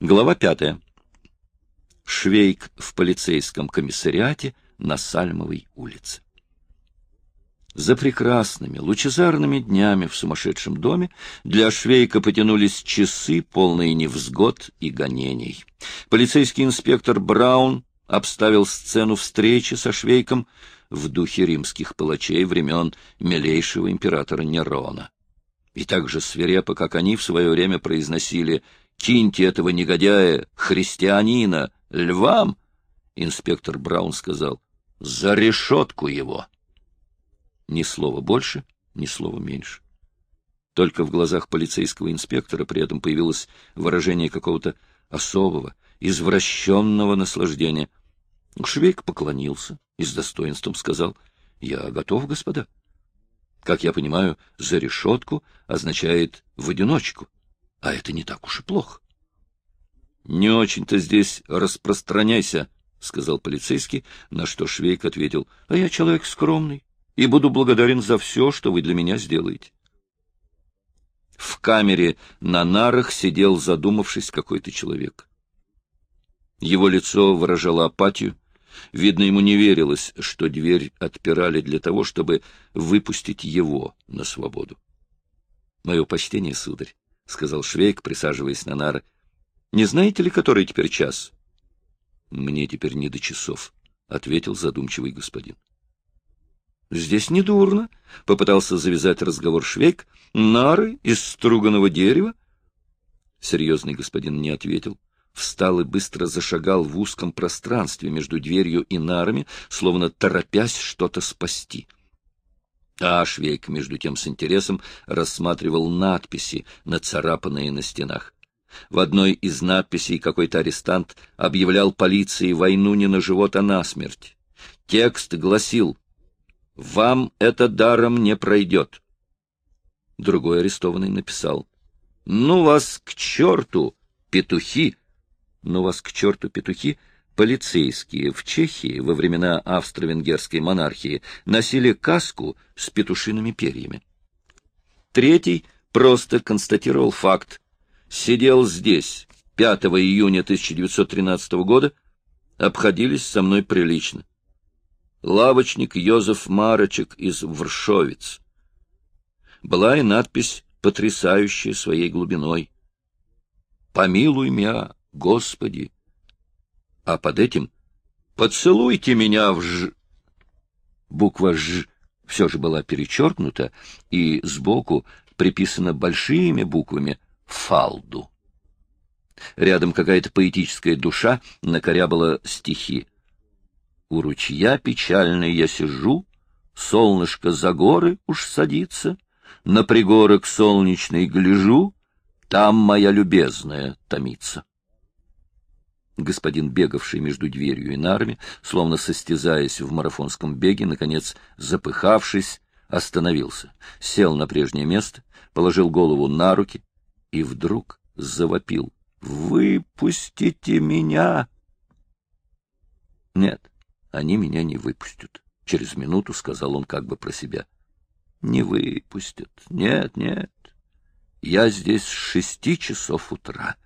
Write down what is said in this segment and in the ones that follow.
Глава пятая. Швейк в полицейском комиссариате на Сальмовой улице. За прекрасными, лучезарными днями в сумасшедшем доме для Швейка потянулись часы, полные невзгод и гонений. Полицейский инспектор Браун обставил сцену встречи со Швейком в духе римских палачей времен милейшего императора Нерона. И так же свирепо, как они в свое время произносили «Киньте этого негодяя, христианина, львам!» Инспектор Браун сказал «За решетку его!» Ни слова больше, ни слова меньше. Только в глазах полицейского инспектора при этом появилось выражение какого-то особого, извращенного наслаждения. Швейк поклонился и с достоинством сказал, — Я готов, господа. Как я понимаю, за решетку означает в одиночку, а это не так уж и плохо. — Не очень-то здесь распространяйся, — сказал полицейский, на что Швейк ответил, — а я человек скромный и буду благодарен за все, что вы для меня сделаете. В камере на нарах сидел, задумавшись, какой-то человек. Его лицо выражало апатию, Видно, ему не верилось, что дверь отпирали для того, чтобы выпустить его на свободу. — Мое почтение, сударь, — сказал Швейк, присаживаясь на нары. — Не знаете ли, который теперь час? — Мне теперь не до часов, — ответил задумчивый господин. — Здесь недурно, — попытался завязать разговор Швейк. — Нары из струганного дерева? Серьезный господин не ответил встал и быстро зашагал в узком пространстве между дверью и нарами, словно торопясь что-то спасти. А Швейк, между тем, с интересом рассматривал надписи, нацарапанные на стенах. В одной из надписей какой-то арестант объявлял полиции войну не на живот, а на смерть. Текст гласил «Вам это даром не пройдет». Другой арестованный написал «Ну вас к черту, петухи!» но вас к черту петухи, полицейские в Чехии во времена австро-венгерской монархии носили каску с петушиными перьями. Третий просто констатировал факт. Сидел здесь 5 июня 1913 года, обходились со мной прилично. Лавочник Йозеф Марочек из Вршовиц. Была и надпись, потрясающая своей глубиной. «Помилуй меня, Господи! А под этим «Поцелуйте меня в ж...» Буква «ж» все же была перечеркнута и сбоку приписана большими буквами «фалду». Рядом какая-то поэтическая душа накорябала стихи. «У ручья печальный я сижу, солнышко за горы уж садится, на пригорок солнечный гляжу, там моя любезная томится» господин, бегавший между дверью и нарами, словно состязаясь в марафонском беге, наконец, запыхавшись, остановился, сел на прежнее место, положил голову на руки и вдруг завопил. «Выпустите меня!» «Нет, они меня не выпустят», — через минуту сказал он как бы про себя. «Не выпустят. Нет, нет. Я здесь с шести часов утра».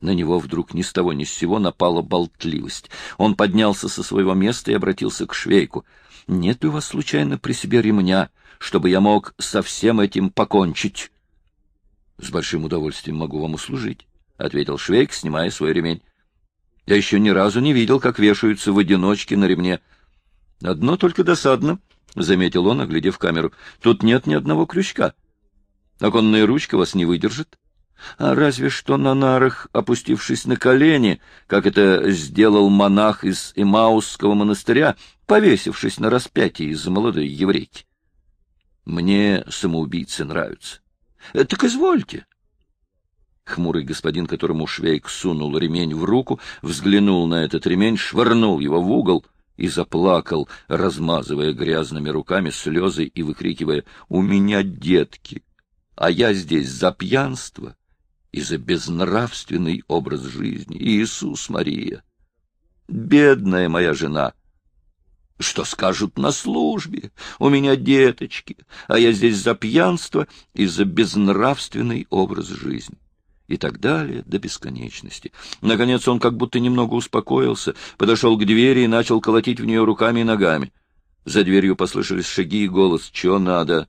На него вдруг ни с того ни с сего напала болтливость. Он поднялся со своего места и обратился к швейку. — Нет ли у вас случайно при себе ремня, чтобы я мог со всем этим покончить? — С большим удовольствием могу вам услужить, — ответил швейк, снимая свой ремень. — Я еще ни разу не видел, как вешаются в одиночке на ремне. — Одно только досадно, — заметил он, оглядев камеру. — Тут нет ни одного крючка. Оконная ручка вас не выдержит а разве что на нарах, опустившись на колени, как это сделал монах из Имаусского монастыря, повесившись на распятие из-за молодой еврейки. Мне самоубийцы нравятся. Э, так извольте. Хмурый господин, которому Швейк сунул ремень в руку, взглянул на этот ремень, швырнул его в угол и заплакал, размазывая грязными руками слезы и выкрикивая «У меня детки, а я здесь за пьянство и за безнравственный образ жизни. Иисус Мария! Бедная моя жена! Что скажут на службе? У меня деточки, а я здесь за пьянство и за безнравственный образ жизни. и так далее до бесконечности. Наконец он как будто немного успокоился, подошел к двери и начал колотить в нее руками и ногами. За дверью послышались шаги и голос «Чего надо?»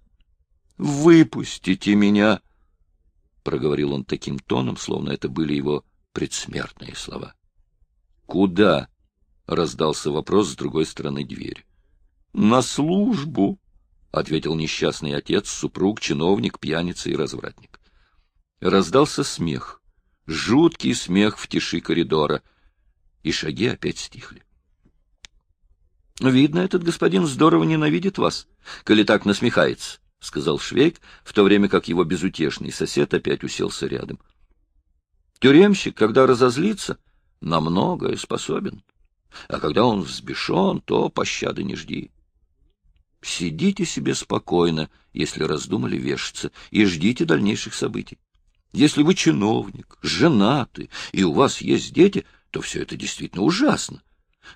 «Выпустите меня!» — проговорил он таким тоном, словно это были его предсмертные слова. «Куда?» — раздался вопрос с другой стороны двери. «На службу!» — ответил несчастный отец, супруг, чиновник, пьяница и развратник. Раздался смех, жуткий смех в тиши коридора, и шаги опять стихли. «Видно, этот господин здорово ненавидит вас, коли так насмехается», — сказал Швейк, в то время как его безутешный сосед опять уселся рядом. «Тюремщик, когда разозлится, на многое способен, а когда он взбешен, то пощады не жди». Сидите себе спокойно, если раздумали вешаться, и ждите дальнейших событий. Если вы чиновник, женаты, и у вас есть дети, то все это действительно ужасно.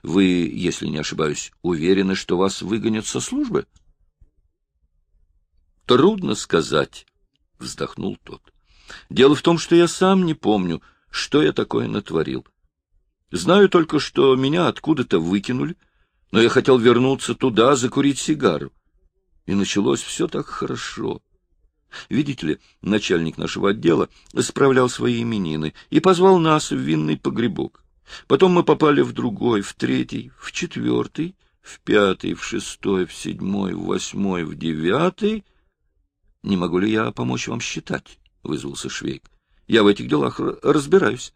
Вы, если не ошибаюсь, уверены, что вас выгонят со службы? Трудно сказать, — вздохнул тот. Дело в том, что я сам не помню, что я такое натворил. Знаю только, что меня откуда-то выкинули, но я хотел вернуться туда, закурить сигару. И началось все так хорошо. Видите ли, начальник нашего отдела справлял свои именины и позвал нас в винный погребок. Потом мы попали в другой, в третий, в четвертый, в пятый, в шестой, в седьмой, в восьмой, в девятый. Не могу ли я помочь вам считать? — вызвался Швейк. — Я в этих делах разбираюсь.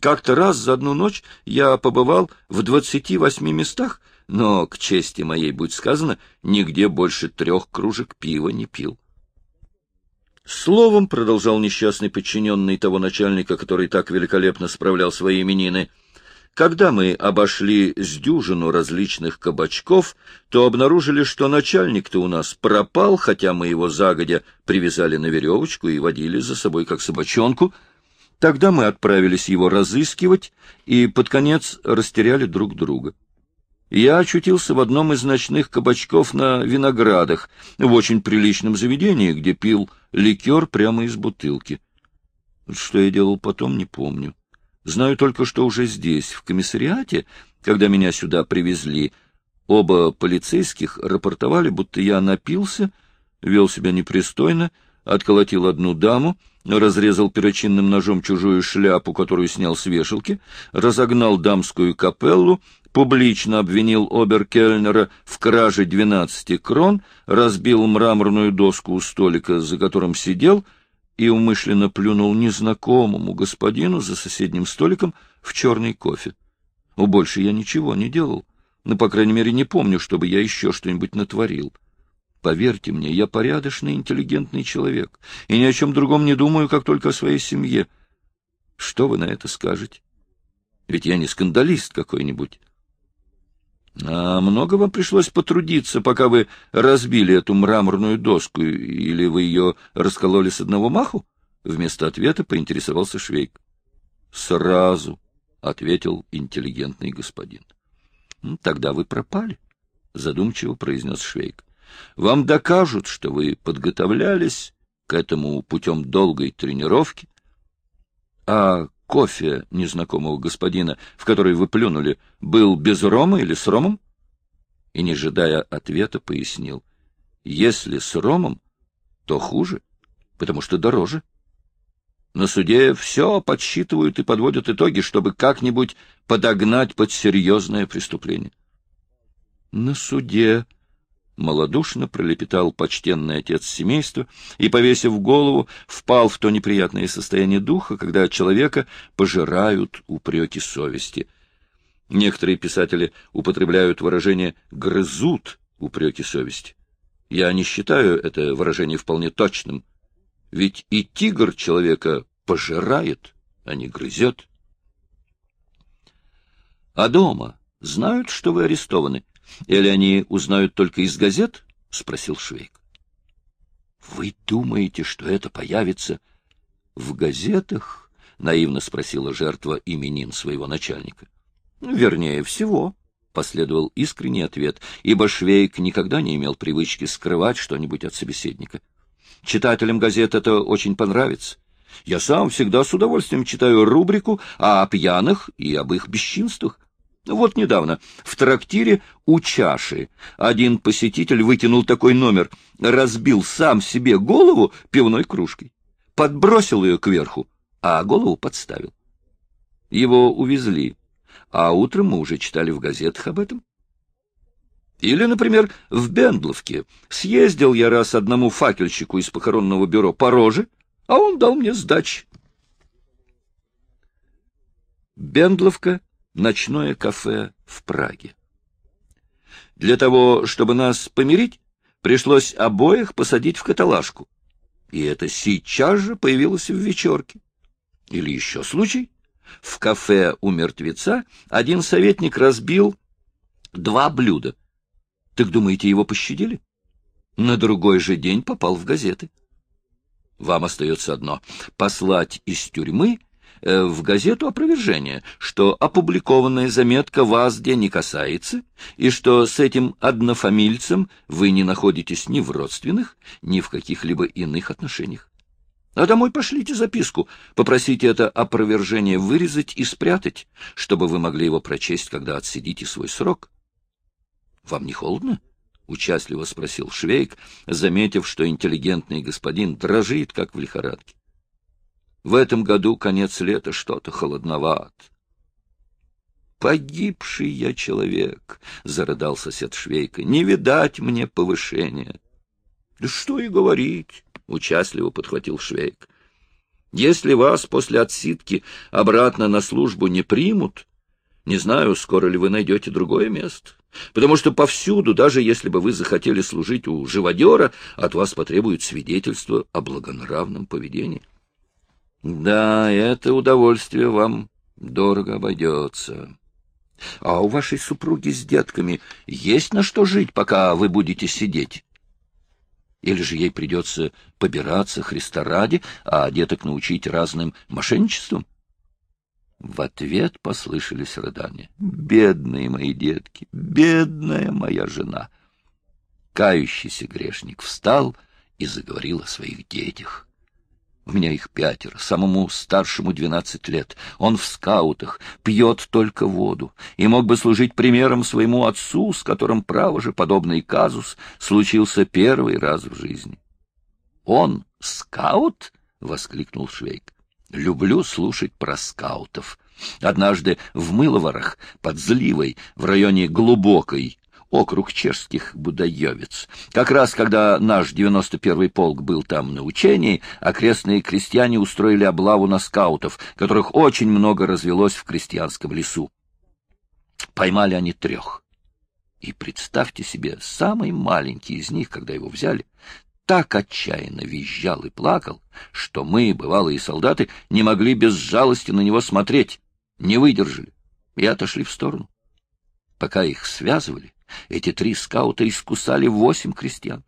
Как-то раз за одну ночь я побывал в двадцати восьми местах, но, к чести моей, будь сказано, нигде больше трех кружек пива не пил. Словом, продолжал несчастный подчиненный того начальника, который так великолепно справлял свои именины, когда мы обошли с дюжину различных кабачков, то обнаружили, что начальник-то у нас пропал, хотя мы его загодя привязали на веревочку и водили за собой как собачонку. Тогда мы отправились его разыскивать и под конец растеряли друг друга я очутился в одном из ночных кабачков на Виноградах, в очень приличном заведении, где пил ликер прямо из бутылки. Что я делал потом, не помню. Знаю только, что уже здесь, в комиссариате, когда меня сюда привезли, оба полицейских рапортовали, будто я напился, вел себя непристойно, отколотил одну даму, разрезал перочинным ножом чужую шляпу, которую снял с вешалки, разогнал дамскую капеллу, публично обвинил оберкельнера в краже двенадцати крон, разбил мраморную доску у столика, за которым сидел, и умышленно плюнул незнакомому господину за соседним столиком в черный кофе. О, больше я ничего не делал, но, по крайней мере, не помню, чтобы я еще что-нибудь натворил. Поверьте мне, я порядочный, интеллигентный человек, и ни о чем другом не думаю, как только о своей семье. Что вы на это скажете? Ведь я не скандалист какой-нибудь. А много вам пришлось потрудиться, пока вы разбили эту мраморную доску, или вы ее раскололи с одного маху? Вместо ответа поинтересовался Швейк. — Сразу, — ответил интеллигентный господин. — Тогда вы пропали, — задумчиво произнес Швейк. — Вам докажут, что вы подготовлялись к этому путем долгой тренировки. А кофе незнакомого господина, в который вы плюнули, был без рома или с ромом? И, не ожидая ответа, пояснил. Если с ромом, то хуже, потому что дороже. На суде все подсчитывают и подводят итоги, чтобы как-нибудь подогнать под серьезное преступление. На суде Молодушно пролепетал почтенный отец семейства и, повесив голову, впал в то неприятное состояние духа, когда человека пожирают упреки совести. Некоторые писатели употребляют выражение «грызут упреки совести». Я не считаю это выражение вполне точным, ведь и тигр человека пожирает, а не грызет. — А дома знают, что вы арестованы? Или они узнают только из газет? — спросил Швейк. — Вы думаете, что это появится в газетах? — наивно спросила жертва именин своего начальника. — Вернее всего, — последовал искренний ответ, ибо Швейк никогда не имел привычки скрывать что-нибудь от собеседника. Читателям газет это очень понравится. Я сам всегда с удовольствием читаю рубрику о пьяных и об их бесчинствах. Вот недавно в трактире у чаши один посетитель вытянул такой номер, разбил сам себе голову пивной кружкой, подбросил ее кверху, а голову подставил. Его увезли, а утром мы уже читали в газетах об этом. Или, например, в Бендловке съездил я раз одному факельщику из похоронного бюро по роже, а он дал мне сдачи. Бендловка — ночное кафе в Праге. Для того, чтобы нас помирить, пришлось обоих посадить в каталажку. И это сейчас же появилось в вечерке. Или еще случай. В кафе у мертвеца один советник разбил два блюда. Так думаете, его пощадили? На другой же день попал в газеты. Вам остается одно — послать из тюрьмы в газету опровержение, что опубликованная заметка вас где не касается, и что с этим однофамильцем вы не находитесь ни в родственных, ни в каких-либо иных отношениях. А домой пошлите записку, попросите это опровержение вырезать и спрятать, чтобы вы могли его прочесть, когда отсидите свой срок. Вам не холодно? — участливо спросил Швейк, заметив, что интеллигентный господин дрожит, как в лихорадке. — В этом году конец лета что-то холодноват. — Погибший я человек, — зарыдал сосед Швейка, — не видать мне повышения. — Да что и говорить, — участливо подхватил Швейк. — Если вас после отсидки обратно на службу не примут, не знаю, скоро ли вы найдете другое место. Потому что повсюду, даже если бы вы захотели служить у живодера, от вас потребуют свидетельство о благонравном поведении. Да, это удовольствие вам дорого обойдется. А у вашей супруги с детками есть на что жить, пока вы будете сидеть? Или же ей придется побираться Христа ради, а деток научить разным мошенничествам? В ответ послышались рыдания. «Бедные мои детки! Бедная моя жена!» Кающийся грешник встал и заговорил о своих детях. У меня их пятеро, самому старшему двенадцать лет. Он в скаутах, пьет только воду, и мог бы служить примером своему отцу, с которым, право же, подобный казус случился первый раз в жизни. — Он скаут? — воскликнул Швейк. Люблю слушать про скаутов. Однажды в Мыловарах, под Зливой, в районе Глубокой, округ чешских будаевец. Как раз когда наш 91-й полк был там на учении, окрестные крестьяне устроили облаву на скаутов, которых очень много развелось в крестьянском лесу. Поймали они трех. И представьте себе, самый маленький из них, когда его взяли, так отчаянно визжал и плакал, что мы, бывалые солдаты, не могли без жалости на него смотреть, не выдержали и отошли в сторону. Пока их связывали, эти три скаута искусали восемь крестьян.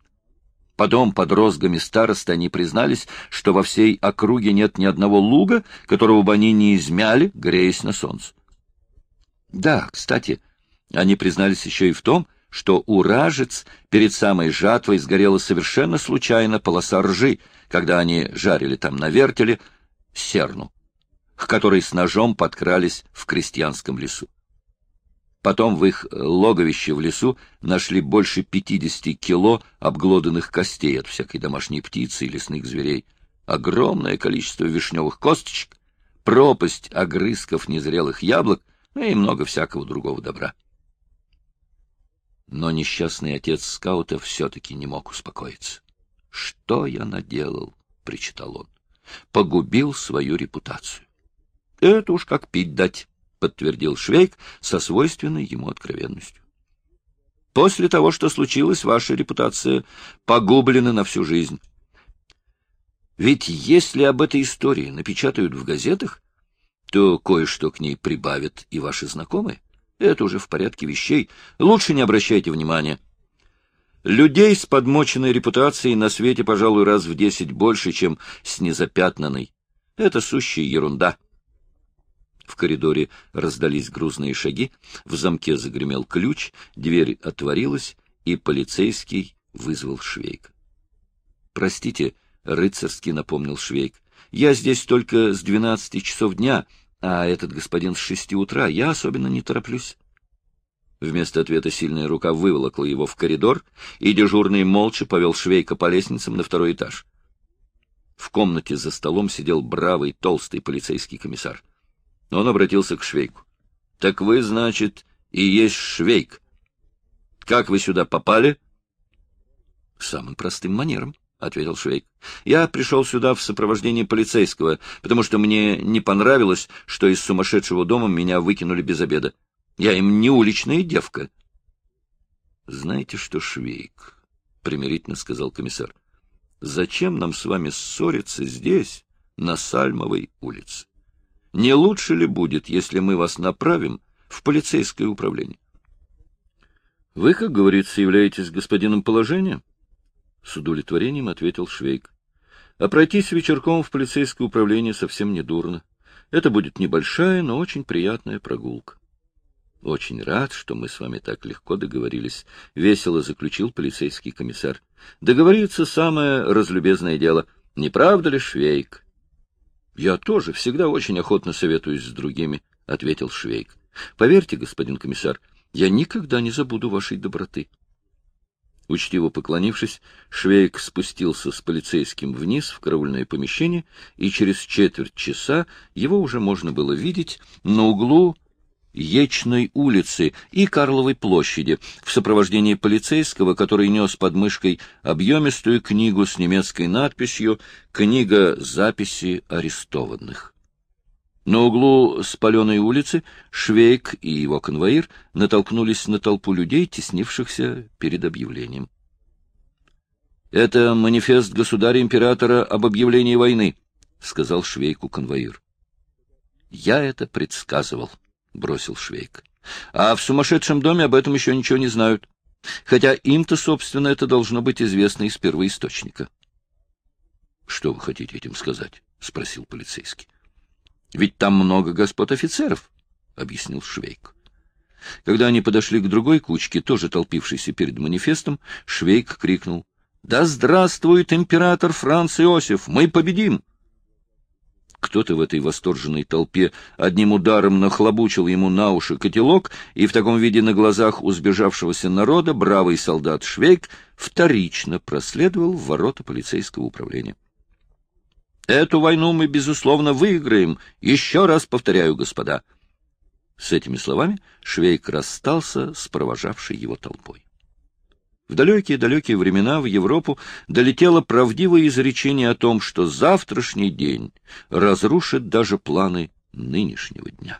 Потом под розгами староста они признались, что во всей округе нет ни одного луга, которого бы они не измяли, греясь на солнце. Да, кстати, они признались еще и в том, что у ражец перед самой жатвой сгорела совершенно случайно полоса ржи, когда они жарили там на вертеле серну, к которой с ножом подкрались в крестьянском лесу. Потом в их логовище в лесу нашли больше пятидесяти кило обглоданных костей от всякой домашней птицы и лесных зверей, огромное количество вишневых косточек, пропасть огрызков незрелых яблок ну и много всякого другого добра. Но несчастный отец скаута все-таки не мог успокоиться. — Что я наделал? — причитал он. — Погубил свою репутацию. — Это уж как пить дать, — подтвердил Швейк со свойственной ему откровенностью. — После того, что случилось, ваша репутация погублена на всю жизнь. Ведь если об этой истории напечатают в газетах, то кое-что к ней прибавят и ваши знакомые. Это уже в порядке вещей. Лучше не обращайте внимания. Людей с подмоченной репутацией на свете, пожалуй, раз в десять больше, чем с незапятнанной. Это сущая ерунда. В коридоре раздались грузные шаги, в замке загремел ключ, дверь отворилась, и полицейский вызвал Швейк. — Простите, — рыцарски напомнил Швейк, — Я здесь только с двенадцати часов дня, а этот господин с шести утра. Я особенно не тороплюсь. Вместо ответа сильная рука выволокла его в коридор, и дежурный молча повел Швейка по лестницам на второй этаж. В комнате за столом сидел бравый, толстый полицейский комиссар. Он обратился к Швейку. — Так вы, значит, и есть Швейк. Как вы сюда попали? — Самым простым манером, — ответил Швейк. — Я пришел сюда в сопровождении полицейского, потому что мне не понравилось, что из сумасшедшего дома меня выкинули без обеда. Я им не уличная девка. — Знаете что, Швейк, — примирительно сказал комиссар, — зачем нам с вами ссориться здесь, на Сальмовой улице? Не лучше ли будет, если мы вас направим в полицейское управление? — Вы, как говорится, являетесь господином положения? — с удовлетворением ответил Швейк. — А пройтись вечерком в полицейское управление совсем не дурно. Это будет небольшая, но очень приятная прогулка. — Очень рад, что мы с вами так легко договорились, — весело заключил полицейский комиссар. — Договориться — самое разлюбезное дело. Не правда ли, Швейк? — Я тоже всегда очень охотно советуюсь с другими, — ответил Швейк. — Поверьте, господин комиссар, я никогда не забуду вашей доброты. Учтиво поклонившись, Швейк спустился с полицейским вниз в караульное помещение, и через четверть часа его уже можно было видеть на углу Ечной улицы и Карловой площади в сопровождении полицейского, который нес под мышкой объемистую книгу с немецкой надписью «Книга записи арестованных». На углу спаленной улицы Швейк и его конвоир натолкнулись на толпу людей, теснившихся перед объявлением. «Это манифест государя-императора об объявлении войны», — сказал Швейку конвоир. «Я это предсказывал». — бросил Швейк. — А в сумасшедшем доме об этом еще ничего не знают. Хотя им-то, собственно, это должно быть известно из первоисточника. — Что вы хотите этим сказать? — спросил полицейский. — Ведь там много господ офицеров, — объяснил Швейк. Когда они подошли к другой кучке, тоже толпившейся перед манифестом, Швейк крикнул. — Да здравствует император Франц Иосиф! Мы победим! Кто-то в этой восторженной толпе одним ударом нахлобучил ему на уши котелок, и в таком виде на глазах у сбежавшегося народа бравый солдат Швейк вторично проследовал в ворота полицейского управления. «Эту войну мы, безусловно, выиграем. Еще раз повторяю, господа». С этими словами Швейк расстался с провожавшей его толпой. В далекие-далекие времена в Европу долетело правдивое изречение о том, что завтрашний день разрушит даже планы нынешнего дня.